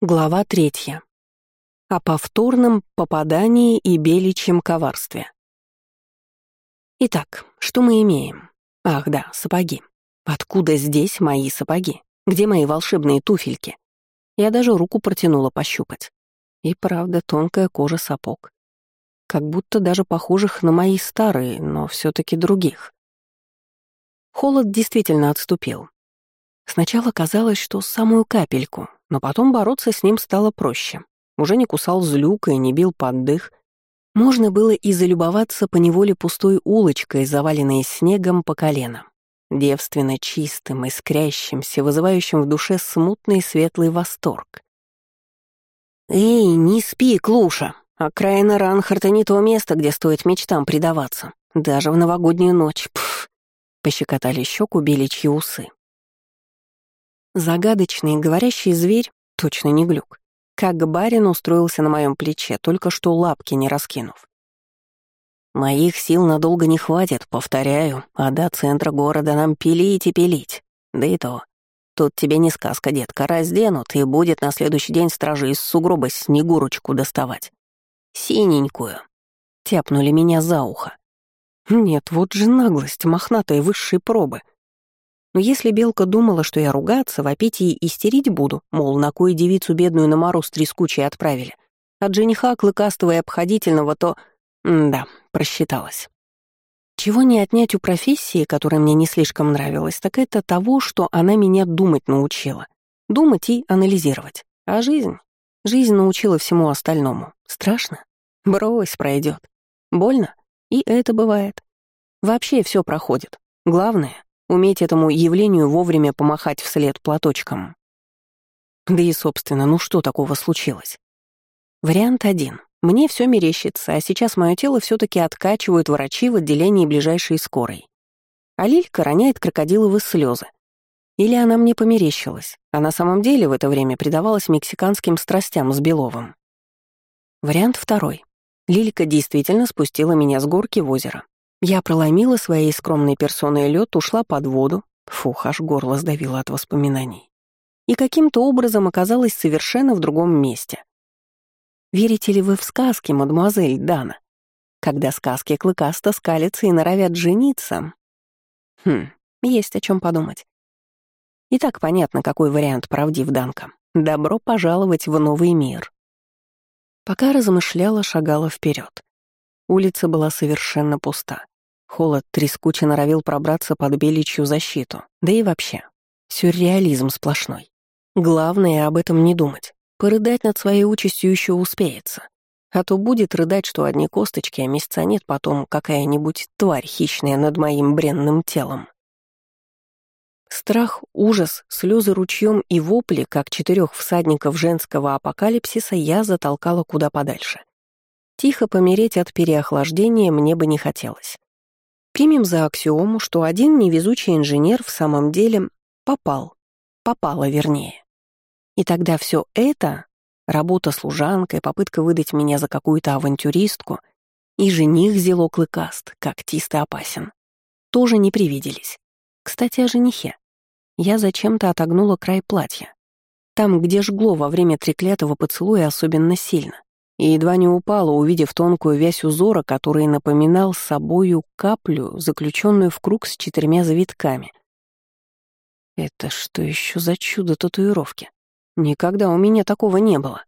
Глава третья. О повторном попадании и беличьем коварстве. Итак, что мы имеем? Ах да, сапоги. Откуда здесь мои сапоги? Где мои волшебные туфельки? Я даже руку протянула пощупать. И правда, тонкая кожа сапог. Как будто даже похожих на мои старые, но все таки других. Холод действительно отступил. Сначала казалось, что самую капельку, но потом бороться с ним стало проще. Уже не кусал злюка и не бил под дых. Можно было и залюбоваться поневоле пустой улочкой, заваленной снегом по колено. Девственно чистым, искрящимся, вызывающим в душе смутный светлый восторг. «Эй, не спи, Клуша! Окраина Ранхарта не то место, где стоит мечтам предаваться. Даже в новогоднюю ночь, пф!» Пощекотали щеку беличьи усы. Загадочный, говорящий зверь, точно не глюк, как барин устроился на моем плече, только что лапки не раскинув. Моих сил надолго не хватит, повторяю, а до центра города нам пилить и пилить. Да и то. Тут тебе не сказка, детка, разденут, и будет на следующий день стражи из сугроба снегурочку доставать. Синенькую. Тяпнули меня за ухо. Нет, вот же наглость, мохнатая высшей пробы — но если Белка думала, что я ругаться, вопить и истерить буду, мол, на кое девицу бедную на мороз трескучей отправили, от жениха клыкастого и обходительного, то... М да, просчиталась. Чего не отнять у профессии, которая мне не слишком нравилась, так это того, что она меня думать научила. Думать и анализировать. А жизнь? Жизнь научила всему остальному. Страшно? Брось, пройдет. Больно? И это бывает. Вообще все проходит. Главное Уметь этому явлению вовремя помахать вслед платочком. Да и, собственно, ну что такого случилось? Вариант один. Мне все мерещится, а сейчас мое тело все таки откачивают врачи в отделении ближайшей скорой. А Лилька роняет крокодиловые слезы. Или она мне померещилась, а на самом деле в это время предавалась мексиканским страстям с Беловым. Вариант второй. Лилька действительно спустила меня с горки в озеро, я проломила своей скромной персоной лед, ушла под воду. Фух, аж горло сдавило от воспоминаний. И каким-то образом оказалась совершенно в другом месте. Верите ли вы в сказки, мадемуазель Дана? Когда сказки клыкасто скалятся и норовят жениться? Хм, есть о чем подумать. И так понятно, какой вариант правдив Данка. Добро пожаловать в новый мир. Пока размышляла, шагала вперед. Улица была совершенно пуста. Холод трескуче норовил пробраться под беличью защиту. Да и вообще, сюрреализм сплошной. Главное об этом не думать. Порыдать над своей участью еще успеется. А то будет рыдать, что одни косточки, а месяца нет потом какая-нибудь тварь хищная над моим бренным телом. Страх, ужас, слезы ручьем и вопли, как четырех всадников женского апокалипсиса, я затолкала куда подальше. Тихо помереть от переохлаждения мне бы не хотелось. Примем за аксиому, что один невезучий инженер в самом деле попал. Попала, вернее. И тогда все это — работа служанкой, попытка выдать меня за какую-то авантюристку и жених зело клыкаст, когтист и опасен — тоже не привиделись. Кстати, о женихе. Я зачем-то отогнула край платья. Там, где жгло во время треклятого поцелуя особенно сильно и едва не упала, увидев тонкую вязь узора, который напоминал собою каплю, заключенную в круг с четырьмя завитками. Это что еще за чудо татуировки? Никогда у меня такого не было.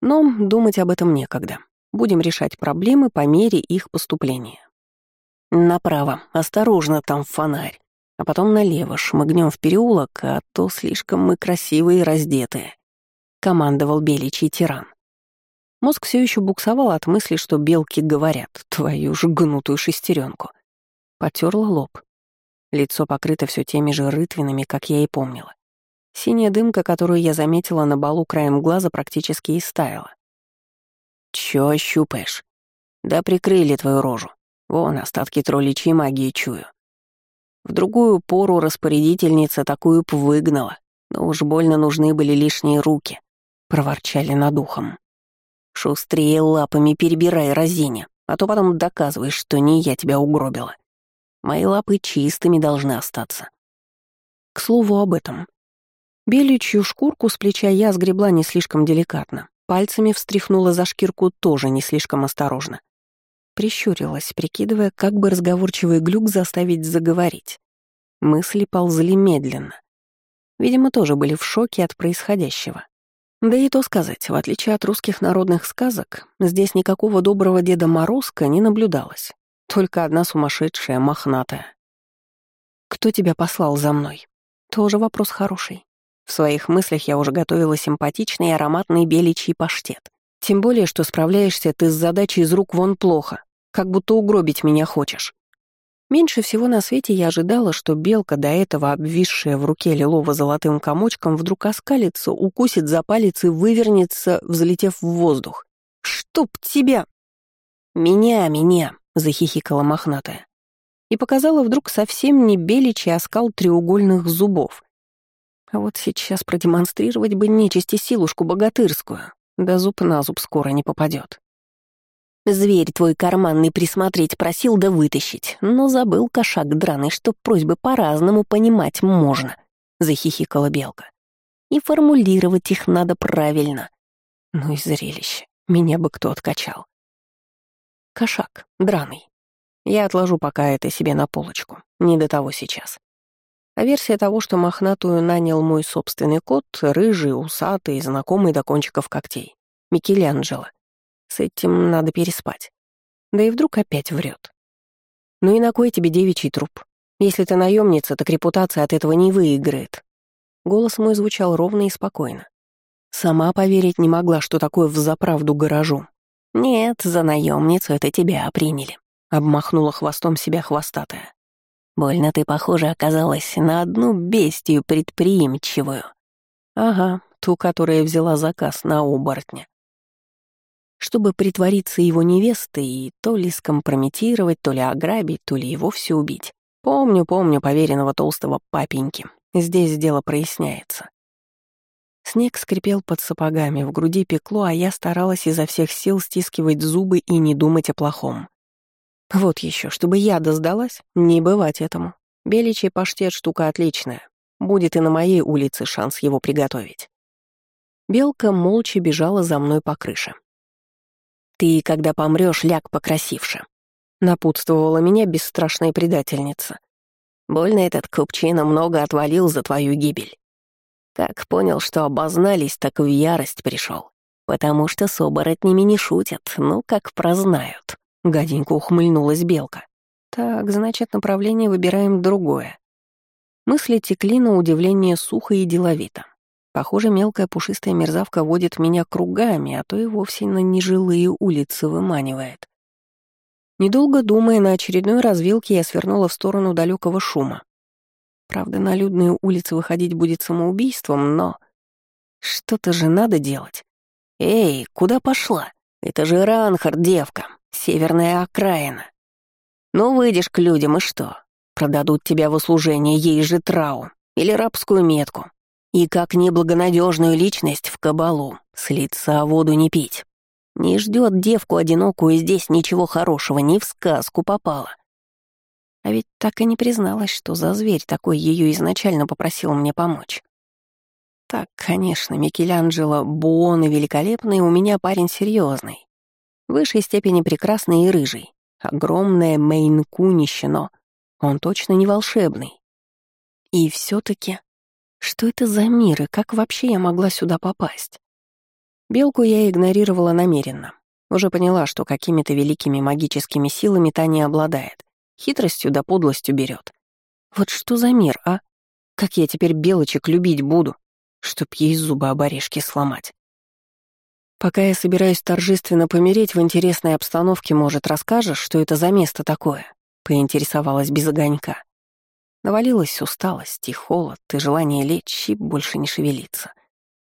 Но думать об этом некогда. Будем решать проблемы по мере их поступления. Направо, осторожно, там фонарь. А потом налево, шмыгнем в переулок, а то слишком мы красивые и раздетые. Командовал беличий тиран. Мозг все еще буксовал от мысли, что белки говорят, твою ж гнутую шестеренку. Потерла лоб. Лицо покрыто все теми же рытвинами, как я и помнила. Синяя дымка, которую я заметила на балу краем глаза, практически истаяла. «Чё щупаешь? Да прикрыли твою рожу. Вон остатки тролличьей магии чую. В другую пору распорядительница такую б выгнала, но уж больно нужны были лишние руки», — проворчали над ухом. Шустрее лапами перебирай разиня, а то потом доказываешь, что не я тебя угробила. Мои лапы чистыми должны остаться. К слову об этом. Беличью шкурку с плеча я сгребла не слишком деликатно, пальцами встряхнула за шкирку тоже не слишком осторожно. Прищурилась, прикидывая, как бы разговорчивый глюк заставить заговорить. Мысли ползли медленно. Видимо, тоже были в шоке от происходящего. Да и то сказать, в отличие от русских народных сказок, здесь никакого доброго Деда Морозка не наблюдалось. Только одна сумасшедшая, мохнатая. «Кто тебя послал за мной?» Тоже вопрос хороший. В своих мыслях я уже готовила симпатичный и ароматный беличий паштет. Тем более, что справляешься ты с задачей из рук вон плохо, как будто угробить меня хочешь. Меньше всего на свете я ожидала, что белка, до этого обвисшая в руке лилово-золотым комочком, вдруг оскалится, укусит за палец и вывернется, взлетев в воздух. «Чтоб тебя!» «Меня, меня!» — захихикала мохнатая. И показала вдруг совсем не беличий оскал треугольных зубов, а вот сейчас продемонстрировать бы нечисти силушку богатырскую, да зуб на зуб скоро не попадет. Зверь твой карманный присмотреть просил да вытащить, но забыл кошак драный, что просьбы по-разному понимать можно, — захихикала белка. И формулировать их надо правильно. Ну и зрелище, меня бы кто откачал. Кошак, драный. Я отложу пока это себе на полочку, не до того сейчас. А версия того, что мохнатую нанял мой собственный кот, рыжий, усатый, знакомый до кончиков когтей. Микеланджело. С этим надо переспать. Да и вдруг опять врет. Ну и на кой тебе девичий труп? Если ты наемница, так репутация от этого не выиграет. Голос мой звучал ровно и спокойно. Сама поверить не могла, что такое взаправду гаражу. «Нет, за наемницу это тебя приняли», — обмахнула хвостом себя хвостатая. Больно ты, похоже, оказалась на одну бестию предприимчивую. Ага, ту, которая взяла заказ на оборотня. Чтобы притвориться его невестой и то ли скомпрометировать, то ли ограбить, то ли и вовсе убить. Помню, помню поверенного толстого папеньки. Здесь дело проясняется. Снег скрипел под сапогами, в груди пекло, а я старалась изо всех сил стискивать зубы и не думать о плохом. Вот еще, чтобы яда сдалась, не бывать этому. Беличий паштет — штука отличная. Будет и на моей улице шанс его приготовить. Белка молча бежала за мной по крыше. «Ты, когда помрешь, ляг покрасивше», — напутствовала меня бесстрашная предательница. «Больно этот купчина много отвалил за твою гибель. Как понял, что обознались, так в ярость пришел, потому что с оборотнями не шутят, ну, как прознают». Гаденько ухмыльнулась белка. Так, значит, направление выбираем другое. Мысли текли на удивление сухо и деловито. Похоже, мелкая пушистая мерзавка водит меня кругами, а то и вовсе на нежилые улицы выманивает. Недолго думая, на очередной развилке я свернула в сторону далекого шума. Правда, на людные улицы выходить будет самоубийством, но... Что-то же надо делать. «Эй, куда пошла? Это же Ранхард, девка!» Северная окраина. Ну, выйдешь к людям, и что? Продадут тебя в услужение ей же трау или рабскую метку. И как неблагонадежную личность в кабалу, слиться, а воду не пить. Не ждет девку одинокую здесь ничего хорошего, ни в сказку попала. А ведь так и не призналась, что за зверь такой ее изначально попросил мне помочь. Так, конечно, Микеланджело Буон и великолепный, у меня парень серьезный в высшей степени прекрасный и рыжий. Огромное мейн-кунище, но он точно не волшебный. И все таки что это за мир и как вообще я могла сюда попасть? Белку я игнорировала намеренно. Уже поняла, что какими-то великими магическими силами та не обладает. Хитростью да подлостью берет. Вот что за мир, а? Как я теперь белочек любить буду, чтоб ей зубы об орешки сломать? Пока я собираюсь торжественно помереть в интересной обстановке, может, расскажешь, что это за место такое?» — поинтересовалась без огонька. Навалилась усталость и холод, и желание лечь и больше не шевелиться.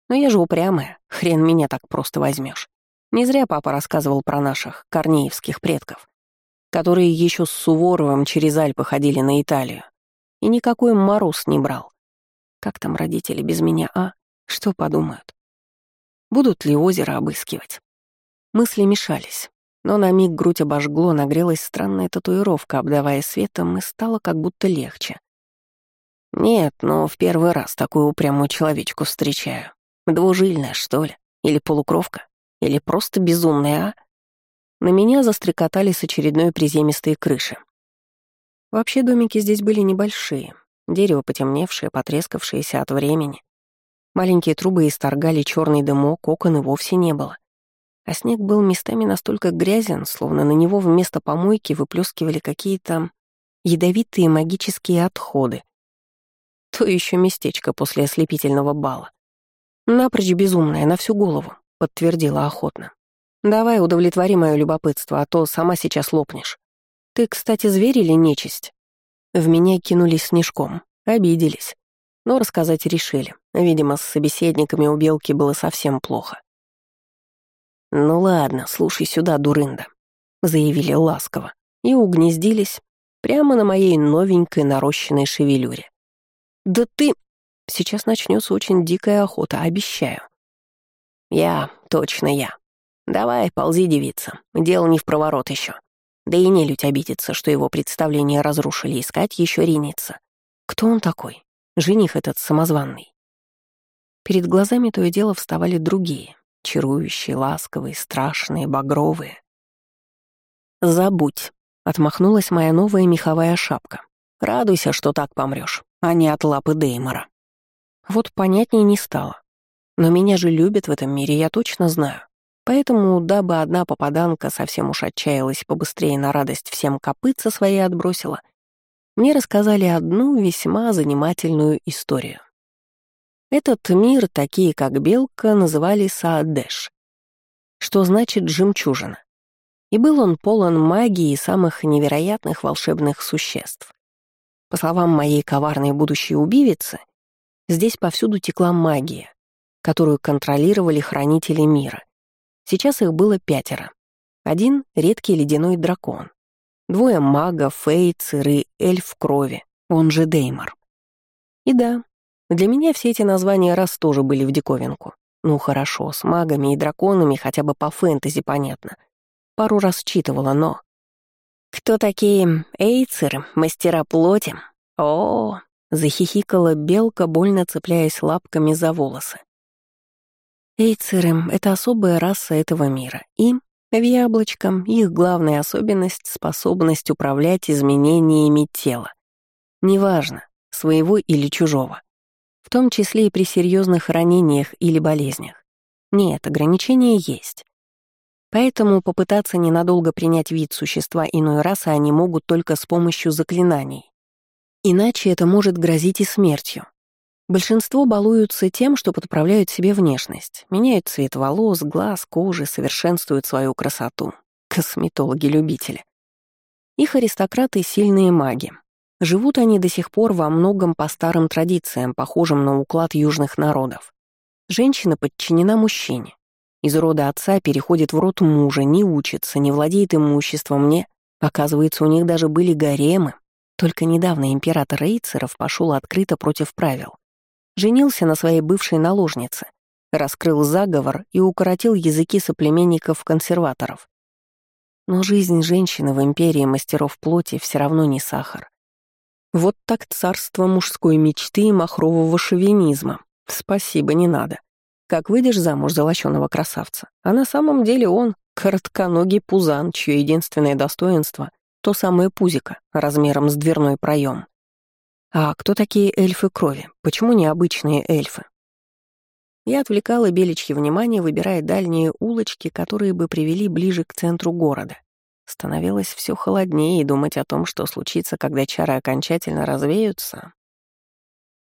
Но я же упрямая, хрен меня так просто возьмешь. Не зря папа рассказывал про наших корнеевских предков, которые еще с Суворовым через Альпы ходили на Италию. И никакой мороз не брал. Как там родители без меня, а? Что подумают? Будут ли озеро обыскивать? Мысли мешались, но на миг грудь обожгло, нагрелась странная татуировка, обдавая светом, и стало как будто легче. Нет, но в первый раз такую упрямую человечку встречаю. Двужильная, что ли? Или полукровка? Или просто безумная, а? На меня застрекотали с очередной приземистой крыши. Вообще домики здесь были небольшие. Дерево потемневшее, потрескавшееся от времени. Маленькие трубы исторгали черный дымок, окон и вовсе не было. А снег был местами настолько грязен, словно на него вместо помойки выплескивали какие-то ядовитые магические отходы. То еще местечко после ослепительного бала. «Напрочь безумная, на всю голову», — подтвердила охотно. «Давай удовлетвори мое любопытство, а то сама сейчас лопнешь. Ты, кстати, зверь или нечисть?» В меня кинулись снежком, обиделись. Но рассказать решили. Видимо, с собеседниками у Белки было совсем плохо. «Ну ладно, слушай сюда, дурында», — заявили ласково, и угнездились прямо на моей новенькой нарощенной шевелюре. «Да ты...» Сейчас начнется очень дикая охота, обещаю. «Я, точно я. Давай, ползи, девица. Дело не в проворот еще. Да и нелюдь обидится, что его представление разрушили, искать еще ринется. Кто он такой? Жених этот самозванный. Перед глазами то и дело вставали другие, чарующие, ласковые, страшные, багровые. «Забудь», — отмахнулась моя новая меховая шапка. «Радуйся, что так помрешь, а не от лапы Деймора». Вот понятнее не стало. Но меня же любят в этом мире, я точно знаю. Поэтому, дабы одна попаданка совсем уж отчаялась побыстрее на радость всем копытца свои отбросила, мне рассказали одну весьма занимательную историю. Этот мир, такие как Белка, называли Саадеш, что значит «жемчужина». И был он полон магии и самых невероятных волшебных существ. По словам моей коварной будущей убивицы, здесь повсюду текла магия, которую контролировали хранители мира. Сейчас их было пятеро. Один — редкий ледяной дракон. Двое магов, фейцер и эльф крови, он же Деймор. И да, для меня все эти названия раз тоже были в диковинку. Ну хорошо, с магами и драконами хотя бы по фэнтези понятно. Пару раз читывала, но... Кто такие эйцеры, мастера плоти? О, захихикала белка, больно цепляясь лапками за волосы. Эйцеры — это особая раса этого мира. Им, в яблочком, их главная особенность — способность управлять изменениями тела. Неважно, своего или чужого в том числе и при серьезных ранениях или болезнях. Нет, ограничения есть. Поэтому попытаться ненадолго принять вид существа иной расы они могут только с помощью заклинаний. Иначе это может грозить и смертью. Большинство балуются тем, что подправляют себе внешность, меняют цвет волос, глаз, кожи, совершенствуют свою красоту. Косметологи-любители. Их аристократы — сильные маги, Живут они до сих пор во многом по старым традициям, похожим на уклад южных народов. Женщина подчинена мужчине. Из рода отца переходит в род мужа, не учится, не владеет имуществом, не... Оказывается, у них даже были гаремы. Только недавно император Рейцеров пошел открыто против правил. Женился на своей бывшей наложнице, раскрыл заговор и укоротил языки соплеменников-консерваторов. Но жизнь женщины в империи мастеров плоти все равно не сахар. Вот так царство мужской мечты и махрового шовинизма. Спасибо, не надо. Как выйдешь замуж за лощеного красавца, а на самом деле он — коротконогий пузан, чье единственное достоинство — то самое пузико, размером с дверной проем. А кто такие эльфы крови? Почему необычные эльфы? Я отвлекала Беличье внимание, выбирая дальние улочки, которые бы привели ближе к центру города. Становилось все холоднее, и думать о том, что случится, когда чары окончательно развеются.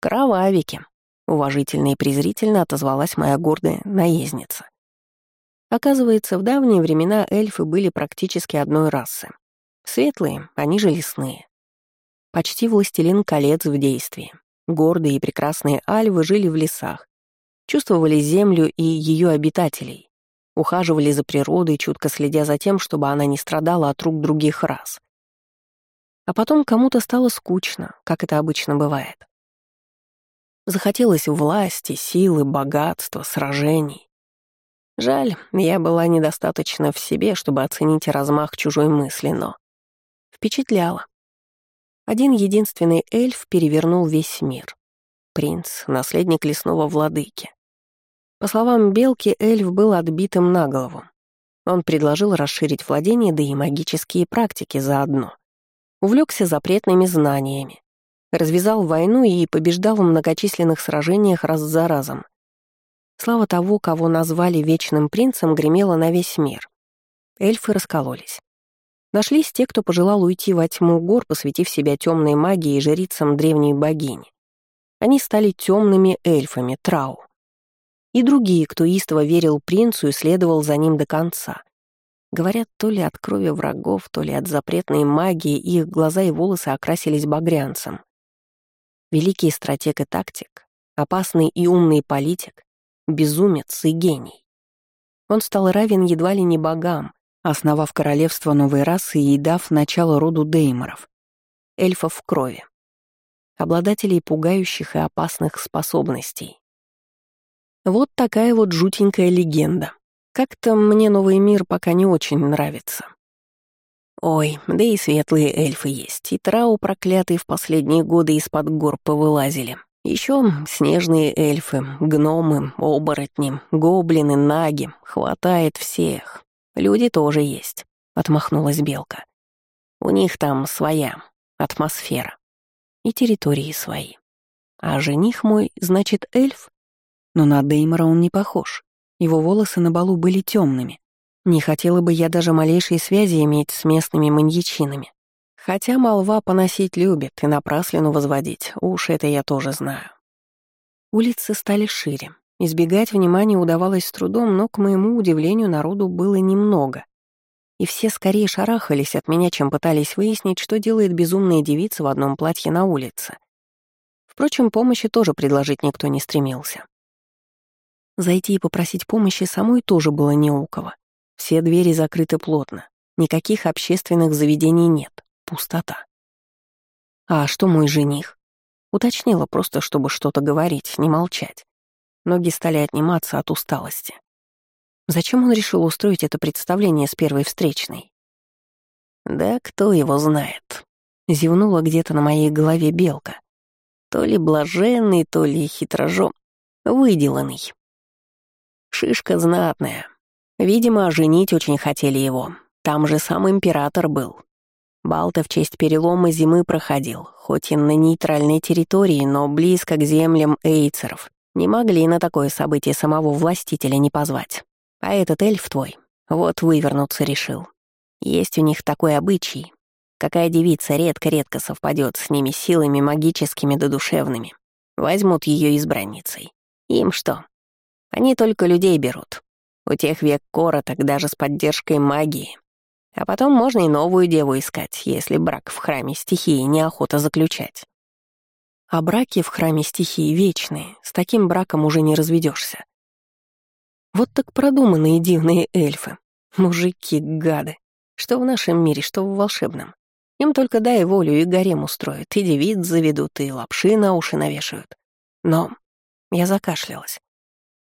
«Кровавики», — уважительно и презрительно отозвалась моя гордая наездница. Оказывается, в давние времена эльфы были практически одной расы. Светлые, они же лесные. Почти властелин колец в действии. Гордые и прекрасные альвы жили в лесах, чувствовали землю и ее обитателей, ухаживали за природой, чутко следя за тем, чтобы она не страдала от рук других рас. А потом кому-то стало скучно, как это обычно бывает. Захотелось власти, силы, богатства, сражений. Жаль, я была недостаточно в себе, чтобы оценить размах чужой мысли, но впечатляла. Один единственный эльф перевернул весь мир. Принц, наследник лесного владыки. По словам Белки, эльф был отбитым на голову. Он предложил расширить владение, да и магические практики заодно. Увлекся запретными знаниями. Развязал войну и побеждал в многочисленных сражениях раз за разом. Слава того, кого назвали Вечным Принцем, гремела на весь мир. Эльфы раскололись. Нашлись те, кто пожелал уйти во тьму гор, посвятив себя темной магии и жрицам древней богини. Они стали темными эльфами, Трау. И другие, кто истово верил принцу и следовал за ним до конца. Говорят, то ли от крови врагов, то ли от запретной магии их глаза и волосы окрасились багрянцем. Великий стратег и тактик, опасный и умный политик, безумец и гений. Он стал равен едва ли не богам, основав королевство новой расы и дав начало роду Дейморов, эльфов в крови, обладателей пугающих и опасных способностей. Вот такая вот жутенькая легенда. Как-то мне новый мир пока не очень нравится. Ой, да и светлые эльфы есть, и трау проклятые в последние годы из-под гор повылазили. Еще снежные эльфы, гномы, оборотни, гоблины, наги. Хватает всех. Люди тоже есть, — отмахнулась Белка. У них там своя атмосфера. И территории свои. А жених мой, значит, эльф? Но на Деймора он не похож. Его волосы на балу были темными. Не хотела бы я даже малейшей связи иметь с местными маньячинами. Хотя молва поносить любит и напраслину возводить, уж это я тоже знаю. Улицы стали шире, Избегать внимания удавалось с трудом, но, к моему удивлению, народу было немного. И все скорее шарахались от меня, чем пытались выяснить, что делает безумная девица в одном платье на улице. Впрочем, помощи тоже предложить никто не стремился. Зайти и попросить помощи самой тоже было не у кого. Все двери закрыты плотно. Никаких общественных заведений нет. Пустота. «А что мой жених?» Уточнила просто, чтобы что-то говорить, не молчать. Ноги стали отниматься от усталости. Зачем он решил устроить это представление с первой встречной? «Да кто его знает?» — зевнула где-то на моей голове белка. То ли блаженный, то ли хитрожом, выделанный. Шишка знатная. Видимо, женить очень хотели его. Там же сам император был. Балта в честь перелома зимы проходил, хоть и на нейтральной территории, но близко к землям эйцеров. Не могли на такое событие самого властителя не позвать. А этот эльф твой, вот вывернуться решил. Есть у них такой обычай. Какая девица редко-редко совпадет с ними силами магическими да душевными. Возьмут ее избранницей. Им что? Они только людей берут. У тех век короток даже с поддержкой магии. А потом можно и новую деву искать, если брак в храме стихии неохота заключать. А браки в храме стихии вечные, с таким браком уже не разведешься. Вот так продуманные дивные эльфы. Мужики, гады. Что в нашем мире, что в волшебном. Им только дай волю и гарем устроят, и девиц заведут, и лапши на уши навешают. Но я закашлялась.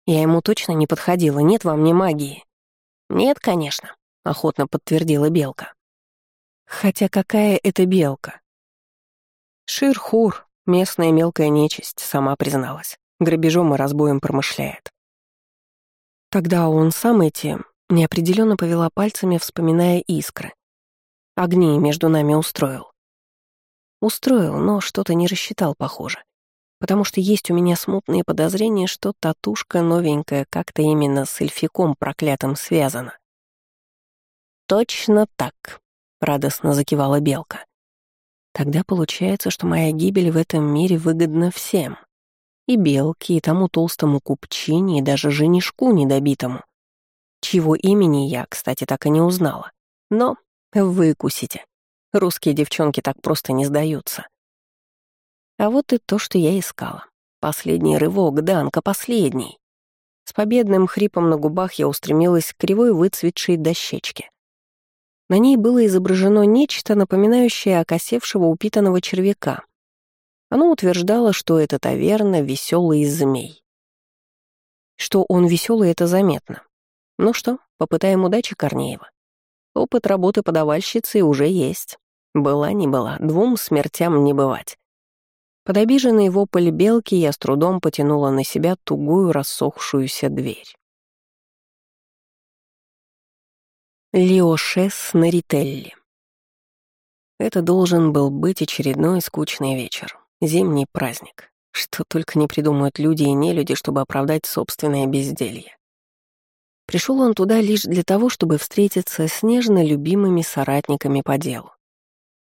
Я ему точно не подходила, нет во мне магии. Нет, конечно, охотно подтвердила белка. Хотя какая это белка? Ширхур, Местная мелкая нечисть сама призналась. Грабежом и разбоем промышляет. Тогда он сам эти неопределенно повела пальцами, вспоминая искры. Огни между нами устроил. Устроил, но что-то не рассчитал, похоже. Потому что есть у меня смутные подозрения, что татушка новенькая как-то именно с эльфиком проклятым связана. «Точно так», — радостно закивала Белка. Тогда получается, что моя гибель в этом мире выгодна всем. И белке, и тому толстому купчине, и даже женишку недобитому. Чьего имени я, кстати, так и не узнала. Но выкусите. Русские девчонки так просто не сдаются. А вот и то, что я искала. Последний рывок, Данка, последний. С победным хрипом на губах я устремилась к кривой выцветшей дощечке. На ней было изображено нечто, напоминающее окосевшего упитанного червяка. Оно утверждало, что это таверна веселый змей. Что он веселый, это заметно. Ну что, попытаем удачи Корнеева. Опыт работы подавальщицы уже есть. Была не была, двум смертям не бывать. Под обиженный вопль белки я с трудом потянула на себя тугую рассохшуюся дверь. Лиошес на Рителли. Это должен был быть очередной скучный вечер, зимний праздник. Что только не придумают люди и нелюди, чтобы оправдать собственное безделье. Пришел он туда лишь для того, чтобы встретиться с нежно любимыми соратниками по делу.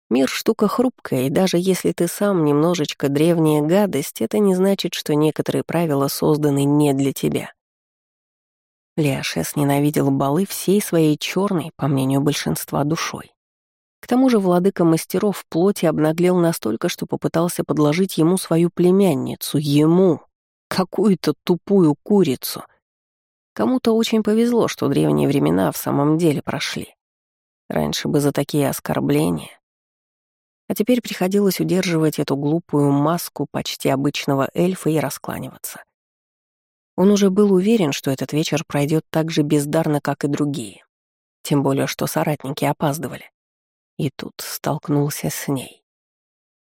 Мир — штука хрупкая, и даже если ты сам немножечко древняя гадость, это не значит, что некоторые правила созданы не для тебя. Леошес ненавидел балы всей своей черной, по мнению большинства, душой. К тому же владыка мастеров в плоти обнаглел настолько, что попытался подложить ему свою племянницу, ему, какую-то тупую курицу. Кому-то очень повезло, что древние времена в самом деле прошли. Раньше бы за такие оскорбления. А теперь приходилось удерживать эту глупую маску почти обычного эльфа и раскланиваться. Он уже был уверен, что этот вечер пройдет так же бездарно, как и другие. Тем более, что соратники опаздывали. И тут столкнулся с ней.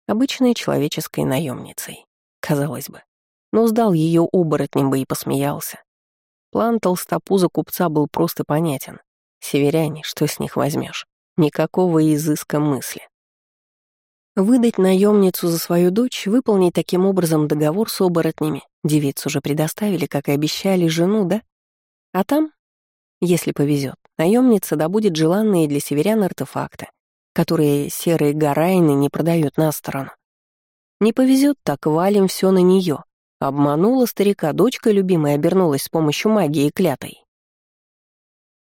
Обычной человеческой наемницей, казалось бы. Но сдал ее оборотнем бы и посмеялся. План толстопуза купца был просто понятен. Северяне, что с них возьмешь? Никакого изыска мысли. Выдать наемницу за свою дочь, выполнить таким образом договор с оборотнями. Девицу же предоставили, как и обещали, жену, да? А там, если повезет, наемница добудет желанные для северян артефакты, которые серые гарайны не продают на сторону. Не повезет, так валим все на нее. Обманула старика, дочка любимая обернулась с помощью магии клятой.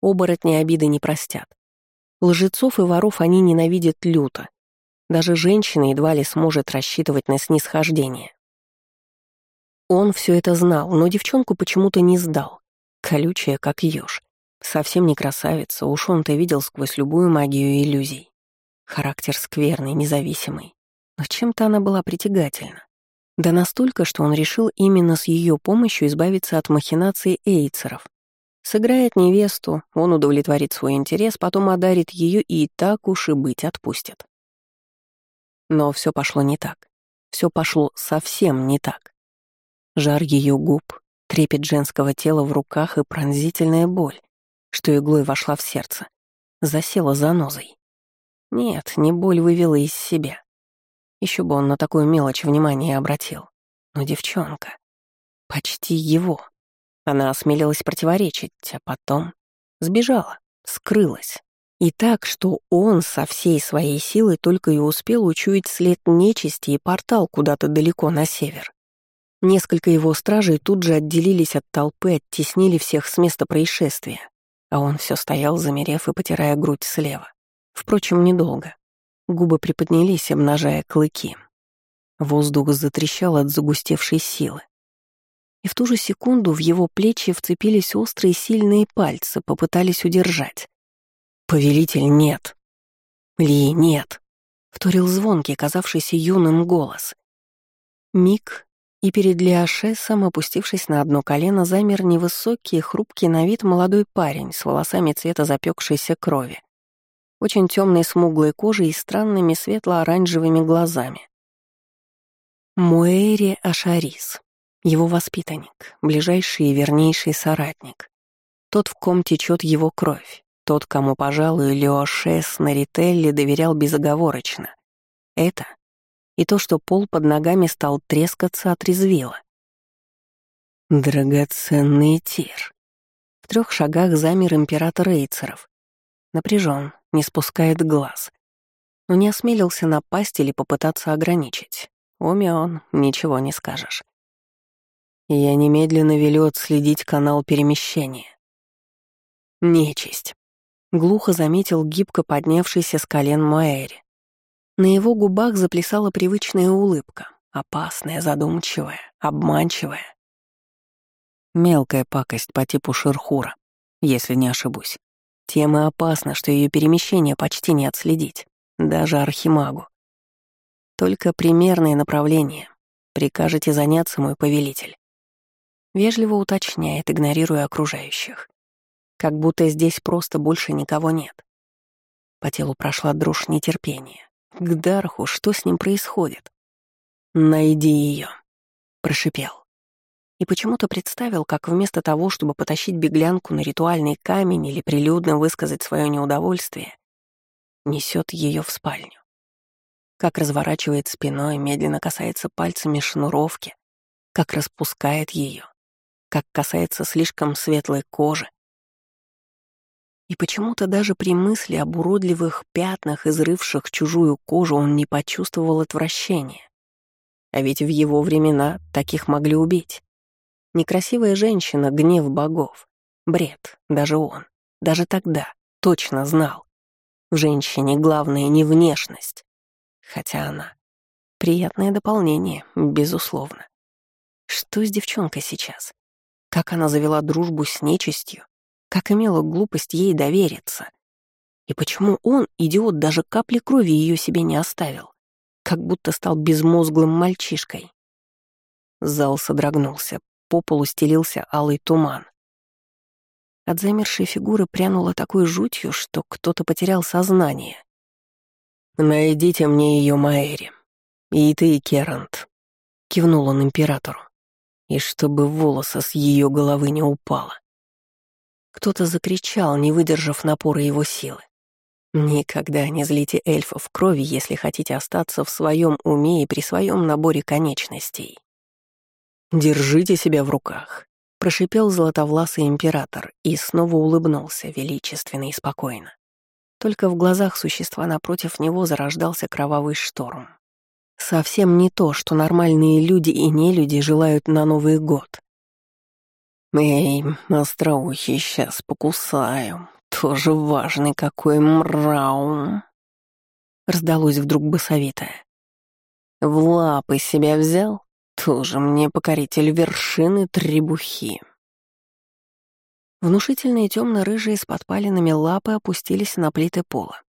Оборотни обиды не простят. Лжецов и воров они ненавидят люто. Даже женщина едва ли сможет рассчитывать на снисхождение. Он все это знал, но девчонку почему-то не сдал. Колючая, как еж. Совсем не красавица, уж он-то видел сквозь любую магию иллюзий. Характер скверный, независимый. Но чем-то она была притягательна. Да настолько, что он решил именно с ее помощью избавиться от махинаций эйцеров. Сыграет невесту, он удовлетворит свой интерес, потом одарит ее и так уж и быть отпустит. Но все пошло не так. Все пошло совсем не так. Жар ее губ, трепет женского тела в руках и пронзительная боль, что иглой вошла в сердце, засела занозой. Нет, не боль вывела из себя. Еще бы он на такую мелочь внимание обратил. Но девчонка... Почти его. Она осмелилась противоречить, а потом сбежала, скрылась. И так, что он со всей своей силой только и успел учуять след нечисти и портал куда-то далеко на север. Несколько его стражей тут же отделились от толпы, оттеснили всех с места происшествия, а он все стоял, замерев и потирая грудь слева. Впрочем, недолго. Губы приподнялись, обнажая клыки. Воздух затрещал от загустевшей силы. И в ту же секунду в его плечи вцепились острые сильные пальцы, попытались удержать. «Повелитель, нет!» «Ли, нет!» — вторил звонкий, казавшийся юным голос. Миг, и перед Лиашесом, опустившись на одно колено, замер невысокий, хрупкий на вид молодой парень с волосами цвета запекшейся крови очень темной смуглой кожей и странными светло-оранжевыми глазами. Муэри Ашарис, его воспитанник, ближайший и вернейший соратник. Тот, в ком течет его кровь, тот, кому, пожалуй, Леошес Нарителли доверял безоговорочно. Это и то, что пол под ногами стал трескаться, отрезвило. Драгоценный тир. В трех шагах замер император Эйцеров. Напряжен, не спускает глаз. Но не осмелился напасть или попытаться ограничить. Умен, ничего не скажешь. Я немедленно велю отследить канал перемещения. Нечисть. Глухо заметил гибко поднявшийся с колен Маэри. На его губах заплясала привычная улыбка, опасная, задумчивая, обманчивая. Мелкая пакость по типу Шерхура, если не ошибусь. Тем и опасно, что ее перемещение почти не отследить, даже архимагу. Только примерные направления. Прикажете заняться, мой повелитель. Вежливо уточняет, игнорируя окружающих. Как будто здесь просто больше никого нет. По телу прошла дрожь нетерпения. К Дарху что с ним происходит? «Найди ее, прошипел. И почему-то представил, как вместо того, чтобы потащить беглянку на ритуальный камень или прилюдно высказать свое неудовольствие, несет ее в спальню. Как разворачивает спиной, медленно касается пальцами шнуровки, как распускает ее, как касается слишком светлой кожи. И почему-то даже при мысли об уродливых пятнах, изрывших чужую кожу, он не почувствовал отвращения. А ведь в его времена таких могли убить. Некрасивая женщина — гнев богов. Бред, даже он, даже тогда, точно знал. В женщине главное не внешность. Хотя она — приятное дополнение, безусловно. Что с девчонкой сейчас? Как она завела дружбу с нечистью? Как имела глупость ей довериться? И почему он, идиот, даже капли крови ее себе не оставил? Как будто стал безмозглым мальчишкой. Зал содрогнулся, по полу стелился алый туман. От замершей фигуры прянуло такой жутью, что кто-то потерял сознание. «Найдите мне ее Маэри. И ты, Керант», — кивнул он императору. «И чтобы волоса с ее головы не упало». Кто-то закричал, не выдержав напора его силы. Никогда не злите эльфов крови, если хотите остаться в своем уме и при своем наборе конечностей. «Держите себя в руках», — прошипел златовласый император и снова улыбнулся величественно и спокойно. Только в глазах существа напротив него зарождался кровавый шторм. Совсем не то, что нормальные люди и нелюди желают на Новый год. «Эй, остроухий, сейчас покусаю. Тоже важный какой мраум!» Раздалось вдруг басовитое. «В лапы себя взял? Тоже мне покоритель вершины требухи. Внушительные темно-рыжие с подпаленными лапы опустились на плиты пола.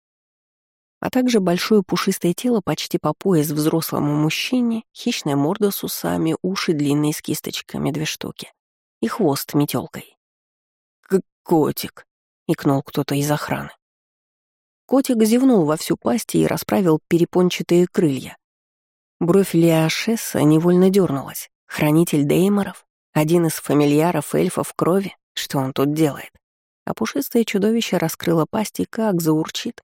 А также большое пушистое тело почти по пояс взрослому мужчине, хищная морда с усами, уши длинные с кисточками две штуки и хвост метелкой. «Котик!» — икнул кто-то из охраны. Котик зевнул во всю пасть и расправил перепончатые крылья, Бровь Леошесса невольно дернулась. Хранитель Дейморов, один из фамильяров эльфов крови, что он тут делает? А пушистое чудовище раскрыло пасть и как заурчит.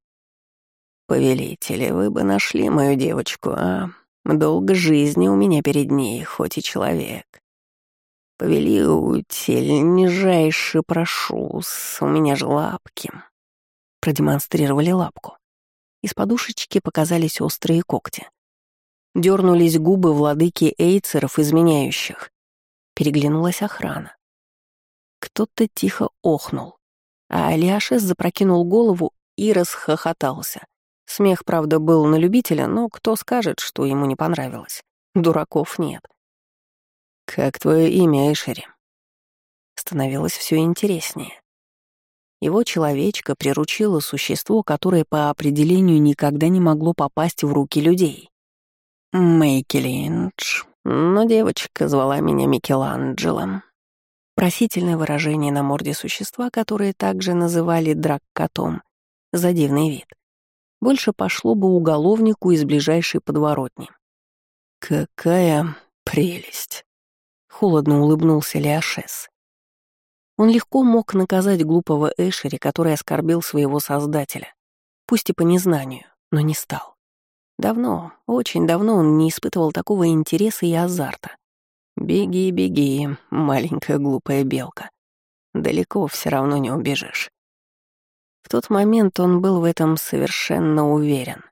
«Повелители, вы бы нашли мою девочку, а? Долго жизни у меня перед ней, хоть и человек. Повелитель, нижайше прошу, у меня же лапки». Продемонстрировали лапку. Из подушечки показались острые когти. Дернулись губы владыки эйцеров, изменяющих. Переглянулась охрана. Кто-то тихо охнул, а Алиашес запрокинул голову и расхохотался. Смех, правда, был на любителя, но кто скажет, что ему не понравилось? Дураков нет. «Как твое имя, Эшери?» Становилось все интереснее. Его человечка приручила существо, которое по определению никогда не могло попасть в руки людей. Мэйки но девочка звала меня Микеланджело. Просительное выражение на морде существа, которое также называли драк-котом, за дивный вид. Больше пошло бы уголовнику из ближайшей подворотни. «Какая прелесть!» — холодно улыбнулся Леошес. Он легко мог наказать глупого Эшери, который оскорбил своего создателя, пусть и по незнанию, но не стал. Давно, очень давно он не испытывал такого интереса и азарта. Беги, беги, маленькая глупая белка. Далеко все равно не убежишь. В тот момент он был в этом совершенно уверен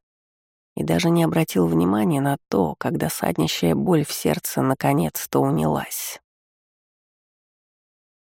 и даже не обратил внимания на то, когда саднищая боль в сердце наконец-то унялась.